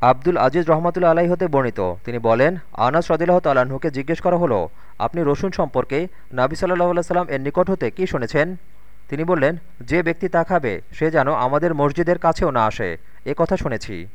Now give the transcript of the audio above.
আব্দুল আজিজ রহমতুল্লা আলাই হতে বর্ণিত। তিনি বলেন, আনাস রদিল্লাহ তালাহুকে জিজ্ঞেস করা হলো, আপনি রসুন সম্পর্কে নাবি সাল্লাহ সাল্লাম এর নিকট হতে কী শুনেছেন? তিনি বললেন, যে ব্যক্তি তা খাবে, সে যেন আমাদের মসজিদের কাছেও না আসে। এ কথা শুনেছি।